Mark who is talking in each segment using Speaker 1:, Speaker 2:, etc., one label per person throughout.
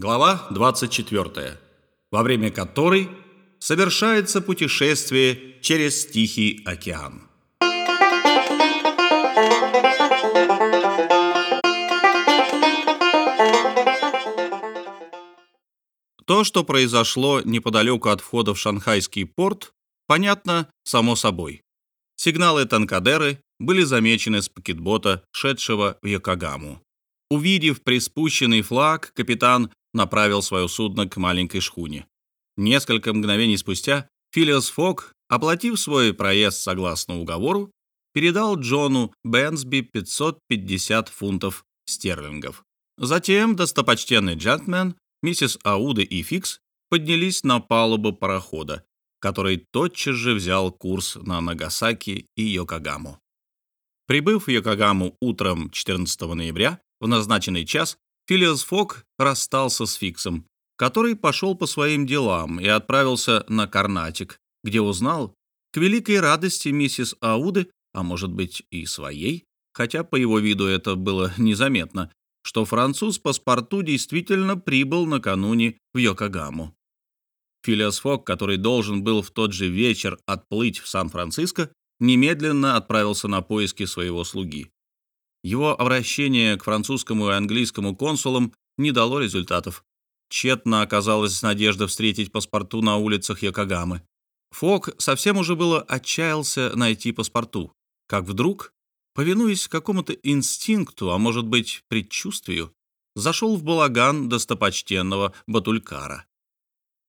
Speaker 1: Глава 24, во время которой совершается путешествие через Тихий океан. То, что произошло неподалеку от входа в Шанхайский порт, понятно само собой. Сигналы Танкадеры были замечены с пакетбота, шедшего в Йокогаму. Увидев приспущенный флаг, капитан направил свое судно к маленькой шхуне. Несколько мгновений спустя Филиас Фок, оплатив свой проезд согласно уговору, передал Джону Бенсби 550 фунтов стерлингов. Затем достопочтенный джентльмен миссис Ауда и Фикс поднялись на палубу парохода, который тотчас же взял курс на Нагасаки и Йокогаму. Прибыв в Йокогаму утром 14 ноября в назначенный час, Филиас Фок расстался с Фиксом, который пошел по своим делам и отправился на Карнатик, где узнал, к великой радости миссис Ауды, а может быть и своей, хотя по его виду это было незаметно, что француз паспорту действительно прибыл накануне в Йокогаму. Филиас Фок, который должен был в тот же вечер отплыть в Сан-Франциско, немедленно отправился на поиски своего слуги. Его обращение к французскому и английскому консулам не дало результатов. Тщетно оказалась надежда встретить паспорту на улицах Йокогамы. Фок совсем уже было отчаялся найти паспорту, как вдруг повинуясь какому-то инстинкту, а может быть, предчувствию, зашел в балаган достопочтенного Батулькара.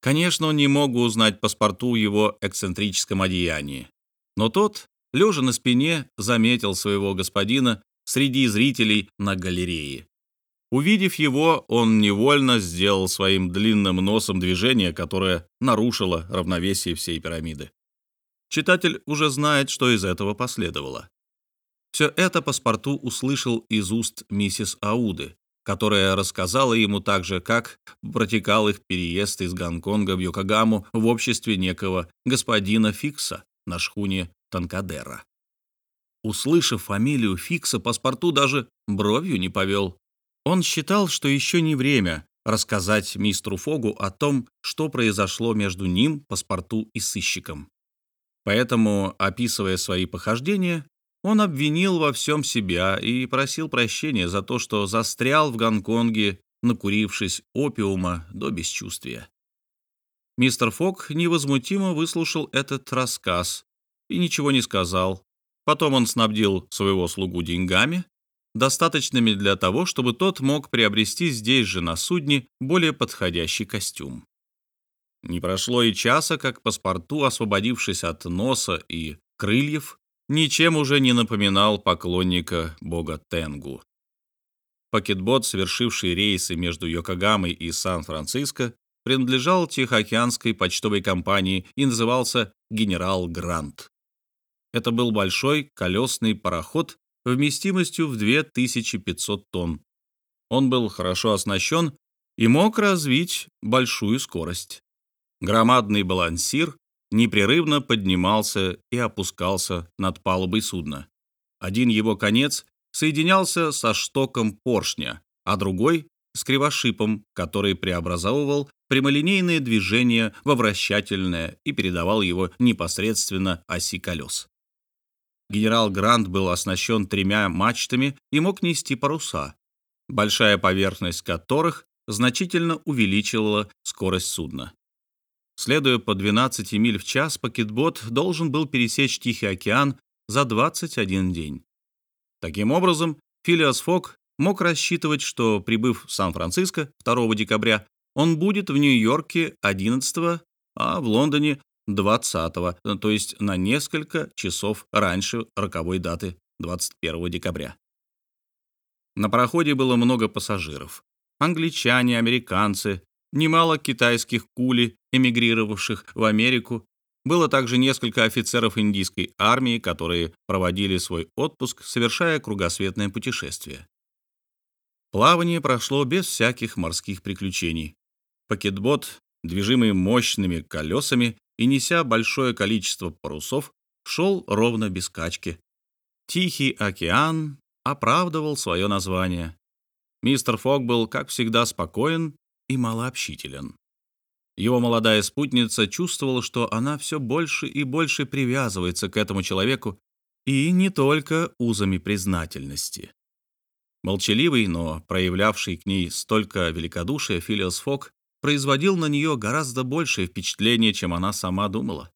Speaker 1: Конечно, он не мог узнать паспорту его эксцентрическом одеянии, но тот, лежа на спине, заметил своего господина среди зрителей на галерее. Увидев его, он невольно сделал своим длинным носом движение, которое нарушило равновесие всей пирамиды. Читатель уже знает, что из этого последовало. Все это паспорту услышал из уст миссис Ауды, которая рассказала ему также, как протекал их переезд из Гонконга в Йокогаму в обществе некого господина Фикса на шхуне Танкадера. Услышав фамилию Фикса, паспорту даже бровью не повел. Он считал, что еще не время рассказать мистеру Фогу о том, что произошло между ним, паспорту и сыщиком. Поэтому, описывая свои похождения, он обвинил во всем себя и просил прощения за то, что застрял в Гонконге, накурившись опиума до бесчувствия. Мистер Фок невозмутимо выслушал этот рассказ и ничего не сказал. Потом он снабдил своего слугу деньгами, достаточными для того, чтобы тот мог приобрести здесь же на судне более подходящий костюм. Не прошло и часа, как паспорту, освободившись от носа и крыльев, ничем уже не напоминал поклонника бога Тенгу. Пакетбот, совершивший рейсы между Йокогамой и Сан-Франциско, принадлежал Тихоокеанской почтовой компании и назывался «Генерал Грант». Это был большой колесный пароход вместимостью в 2500 тонн. Он был хорошо оснащен и мог развить большую скорость. Громадный балансир непрерывно поднимался и опускался над палубой судна. Один его конец соединялся со штоком поршня, а другой — с кривошипом, который преобразовывал прямолинейное движение во вращательное и передавал его непосредственно оси колес. Генерал Грант был оснащен тремя мачтами и мог нести паруса, большая поверхность которых значительно увеличивала скорость судна. Следуя по 12 миль в час, пакетбот должен был пересечь Тихий океан за 21 день. Таким образом, Филиас Фок мог рассчитывать, что, прибыв в Сан-Франциско 2 декабря, он будет в Нью-Йорке 11, а в Лондоне 20, то есть на несколько часов раньше роковой даты 21 декабря. На пароходе было много пассажиров. Англичане, американцы, немало китайских кули, эмигрировавших в Америку. Было также несколько офицеров индийской армии, которые проводили свой отпуск, совершая кругосветное путешествие. Плавание прошло без всяких морских приключений. Пакетбот, движимый мощными колесами и неся большое количество парусов, шел ровно без качки. Тихий океан оправдывал свое название. Мистер Фок был, как всегда, спокоен и малообщителен. Его молодая спутница чувствовала, что она все больше и больше привязывается к этому человеку, и не только узами признательности. Молчаливый, но проявлявший к ней столько великодушия Филиос Фок производил на нее гораздо большее впечатление, чем она сама думала.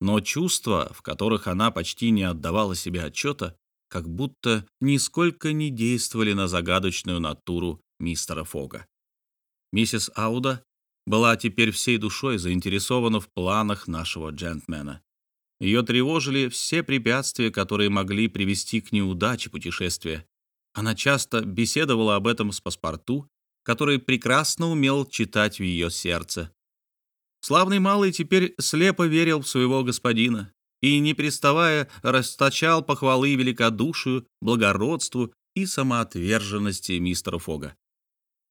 Speaker 1: Но чувства, в которых она почти не отдавала себе отчета, как будто нисколько не действовали на загадочную натуру мистера Фога. Миссис Ауда была теперь всей душой заинтересована в планах нашего джентльмена. Ее тревожили все препятствия, которые могли привести к неудаче путешествия. Она часто беседовала об этом с паспорту, который прекрасно умел читать в ее сердце. Славный малый теперь слепо верил в своего господина и, не приставая, расточал похвалы великодушию, благородству и самоотверженности мистера Фога.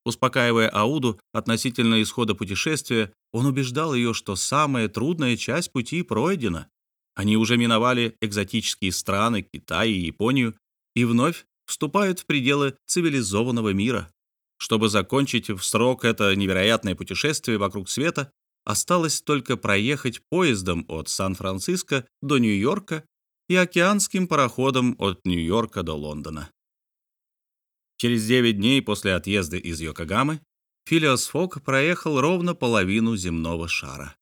Speaker 1: Успокаивая Ауду относительно исхода путешествия, он убеждал ее, что самая трудная часть пути пройдена. Они уже миновали экзотические страны, Китай и Японию, и вновь вступают в пределы цивилизованного мира. Чтобы закончить в срок это невероятное путешествие вокруг света, осталось только проехать поездом от Сан-Франциско до Нью-Йорка и океанским пароходом от Нью-Йорка до Лондона. Через 9 дней после отъезда из Йокогамы Филиос Фок проехал ровно половину земного шара.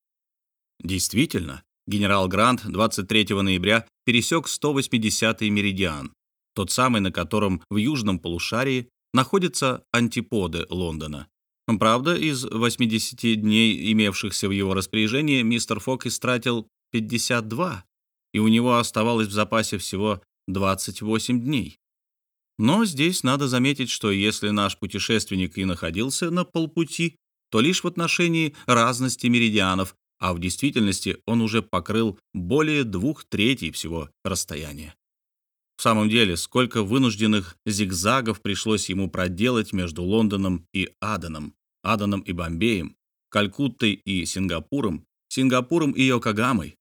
Speaker 1: Действительно, генерал Грант 23 ноября пересек 180-й меридиан, тот самый, на котором в южном полушарии находятся антиподы Лондона. Правда, из 80 дней, имевшихся в его распоряжении, мистер Фок истратил 52, и у него оставалось в запасе всего 28 дней. Но здесь надо заметить, что если наш путешественник и находился на полпути, то лишь в отношении разности меридианов, а в действительности он уже покрыл более двух третей всего расстояния. В самом деле, сколько вынужденных зигзагов пришлось ему проделать между Лондоном и Аданом, Аданом и Бомбеем, Калькуттой и Сингапуром, Сингапуром и Йокогамой.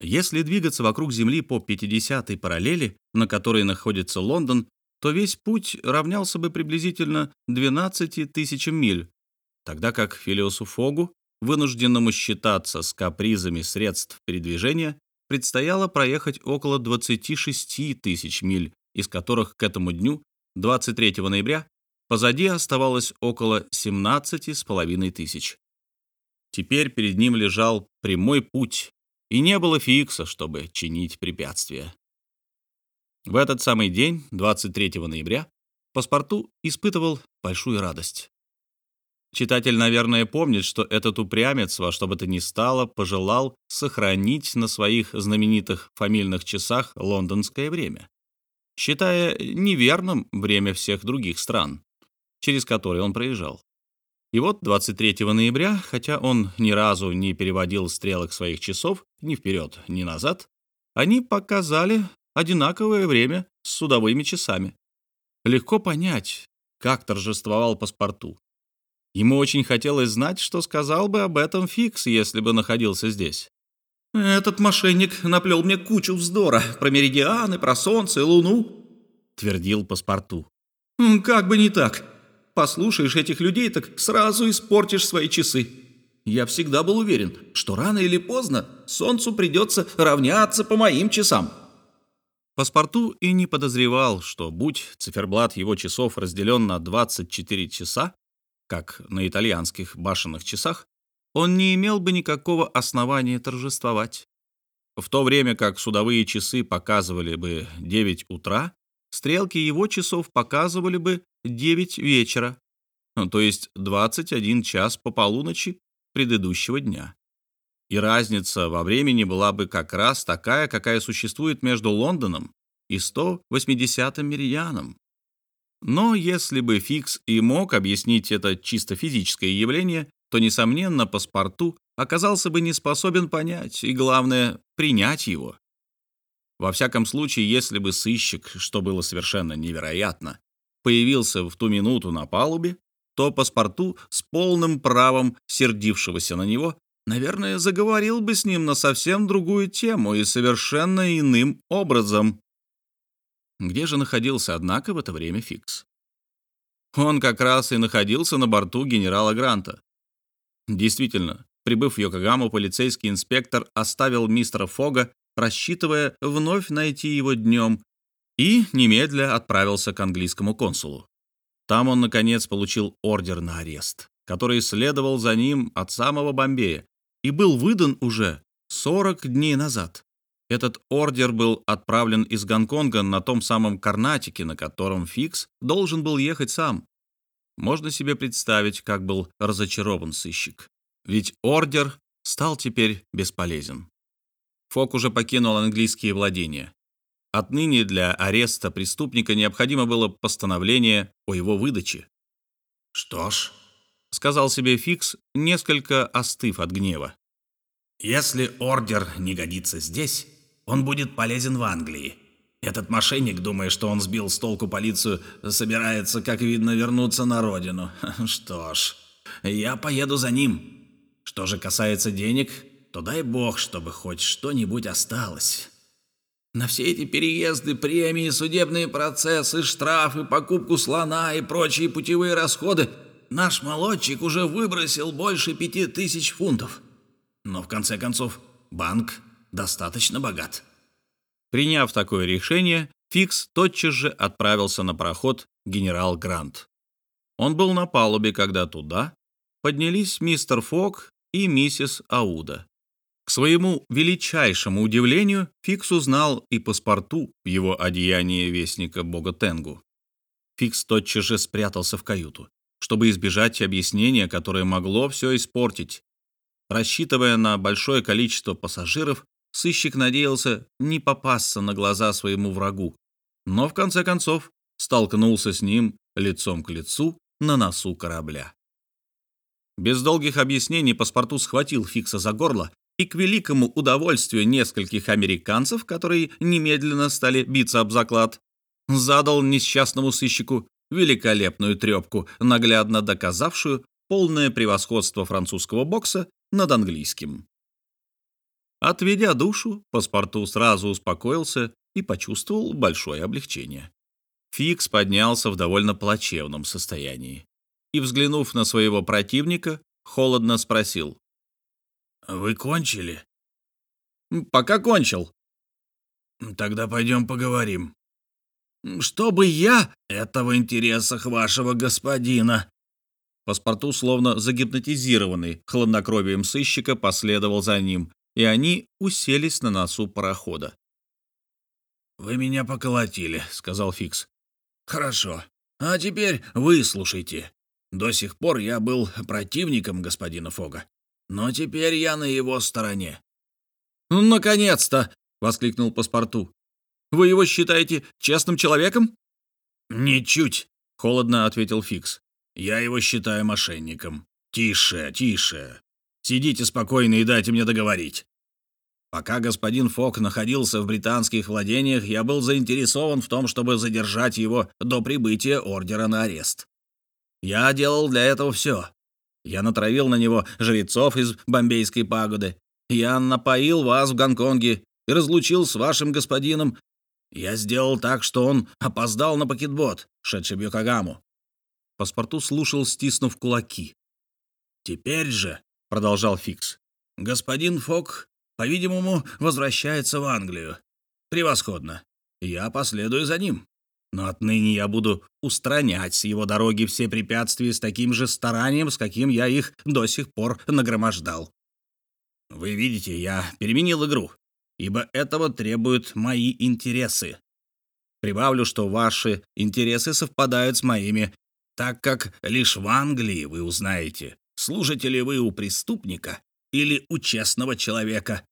Speaker 1: Если двигаться вокруг Земли по 50-й параллели, на которой находится Лондон, то весь путь равнялся бы приблизительно 12 тысячам миль, тогда как Филиосу Фогу, вынужденному считаться с капризами средств передвижения, предстояло проехать около 26 тысяч миль, из которых к этому дню, 23 ноября, позади оставалось около 17 с половиной тысяч. Теперь перед ним лежал прямой путь, и не было фикса, чтобы чинить препятствия. В этот самый день, 23 ноября, паспорту испытывал большую радость. Читатель, наверное, помнит, что этот упрямец во что бы то ни стало пожелал сохранить на своих знаменитых фамильных часах лондонское время, считая неверным время всех других стран, через которые он проезжал. И вот 23 ноября, хотя он ни разу не переводил стрелок своих часов ни вперед, ни назад, они показали одинаковое время с судовыми часами. Легко понять, как торжествовал паспорту. Ему очень хотелось знать, что сказал бы об этом Фикс, если бы находился здесь. «Этот мошенник наплел мне кучу вздора про меридианы, про солнце и луну», — твердил паспорту. «Как бы не так. Послушаешь этих людей, так сразу испортишь свои часы. Я всегда был уверен, что рано или поздно солнцу придется равняться по моим часам». Паспорту и не подозревал, что, будь циферблат его часов разделен на 24 часа, как на итальянских башенных часах, он не имел бы никакого основания торжествовать. В то время как судовые часы показывали бы 9 утра, стрелки его часов показывали бы 9 вечера, то есть 21 час по полуночи предыдущего дня. И разница во времени была бы как раз такая, какая существует между Лондоном и 180-м меридианом. Но если бы Фикс и мог объяснить это чисто физическое явление, то, несомненно, паспорту оказался бы не способен понять и, главное, принять его. Во всяком случае, если бы сыщик, что было совершенно невероятно, появился в ту минуту на палубе, то паспорту с полным правом сердившегося на него, наверное, заговорил бы с ним на совсем другую тему и совершенно иным образом. Где же находился, однако, в это время Фикс? Он как раз и находился на борту генерала Гранта. Действительно, прибыв в Йокогаму, полицейский инспектор оставил мистера Фога, рассчитывая вновь найти его днем, и немедля отправился к английскому консулу. Там он, наконец, получил ордер на арест, который следовал за ним от самого Бомбея и был выдан уже 40 дней назад. Этот ордер был отправлен из Гонконга на том самом Карнатике, на котором Фикс должен был ехать сам. Можно себе представить, как был разочарован сыщик. Ведь ордер стал теперь бесполезен. Фок уже покинул английские владения. Отныне для ареста преступника необходимо было постановление о его выдаче.
Speaker 2: «Что ж», —
Speaker 1: сказал себе Фикс, несколько остыв от гнева.
Speaker 2: «Если ордер не годится здесь, он будет полезен в Англии. Этот мошенник, думая, что он сбил с толку полицию, собирается, как видно, вернуться на родину. Что ж, я поеду за ним. Что же касается денег, то дай бог, чтобы хоть что-нибудь осталось. На все эти переезды, премии, судебные процессы, штрафы, покупку слона и прочие путевые расходы наш молодчик уже выбросил больше пяти тысяч фунтов. Но в конце концов, банк достаточно богат.
Speaker 1: Приняв такое решение, Фикс тотчас же отправился на пароход «Генерал Грант». Он был на палубе, когда туда поднялись мистер Фок и миссис Ауда. К своему величайшему удивлению, Фикс узнал и паспорту в его одеянии вестника бога Тенгу. Фикс тотчас же спрятался в каюту, чтобы избежать объяснения, которое могло все испортить. Рассчитывая на большое количество пассажиров, сыщик надеялся не попасться на глаза своему врагу, но в конце концов столкнулся с ним лицом к лицу на носу корабля. Без долгих объяснений паспорту схватил Фикса за горло и к великому удовольствию нескольких американцев, которые немедленно стали биться об заклад, задал несчастному сыщику великолепную трепку, наглядно доказавшую полное превосходство французского бокса над английским. Отведя душу, паспорту сразу успокоился и почувствовал большое облегчение. Фикс поднялся в довольно плачевном состоянии и, взглянув на своего противника, холодно спросил.
Speaker 2: «Вы кончили?»
Speaker 1: «Пока кончил».
Speaker 2: «Тогда пойдем поговорим». «Чтобы я это в интересах вашего господина».
Speaker 1: Паспорту, словно загипнотизированный хладнокровием сыщика, последовал за ним, и они уселись на носу парохода.
Speaker 2: «Вы меня поколотили», — сказал Фикс. «Хорошо. А теперь выслушайте. До сих пор я был противником господина Фога, но теперь я на его стороне».
Speaker 1: «Ну, наконец-то!» — воскликнул паспорту. «Вы его считаете честным человеком?»
Speaker 2: «Ничуть», — холодно ответил Фикс. «Я его считаю мошенником. Тише, тише. Сидите спокойно и дайте мне договорить. Пока господин Фок находился в британских владениях, я был заинтересован в том, чтобы задержать его до прибытия ордера на арест. Я делал для этого все. Я натравил на него жрецов из бомбейской пагоды. Я напоил вас в Гонконге и разлучил с вашим господином. Я сделал так, что он опоздал на пакетбот, шедший в Йокогаму.
Speaker 1: Паспорту слушал, стиснув кулаки.
Speaker 2: Теперь же продолжал Фикс. «Господин Фок, по-видимому, возвращается в Англию. Превосходно. Я последую за ним. Но отныне я буду устранять с его дороги все препятствия с таким же старанием, с каким я их до сих пор нагромождал. Вы видите, я переменил игру, ибо этого требуют мои интересы. Прибавлю, что ваши интересы совпадают с моими, так как лишь в Англии вы узнаете, служите ли вы у преступника или у честного человека.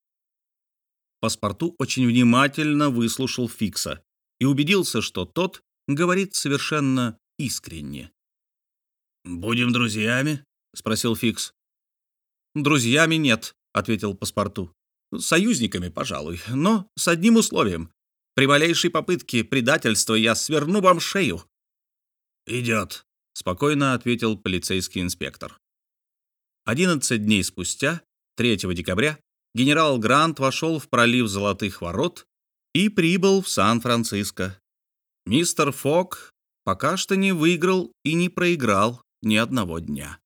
Speaker 1: Паспорту очень внимательно выслушал Фикса и убедился, что тот говорит совершенно искренне.
Speaker 2: «Будем друзьями?» — спросил Фикс.
Speaker 1: «Друзьями нет», — ответил паспорту. «Союзниками, пожалуй, но с одним условием. При малейшей попытке предательства я сверну вам шею».
Speaker 2: «Идет», —
Speaker 1: спокойно ответил полицейский инспектор. 11 дней спустя, 3 декабря, генерал Грант вошел в пролив Золотых Ворот и прибыл в Сан-Франциско. Мистер Фок пока что не выиграл и не проиграл ни одного дня.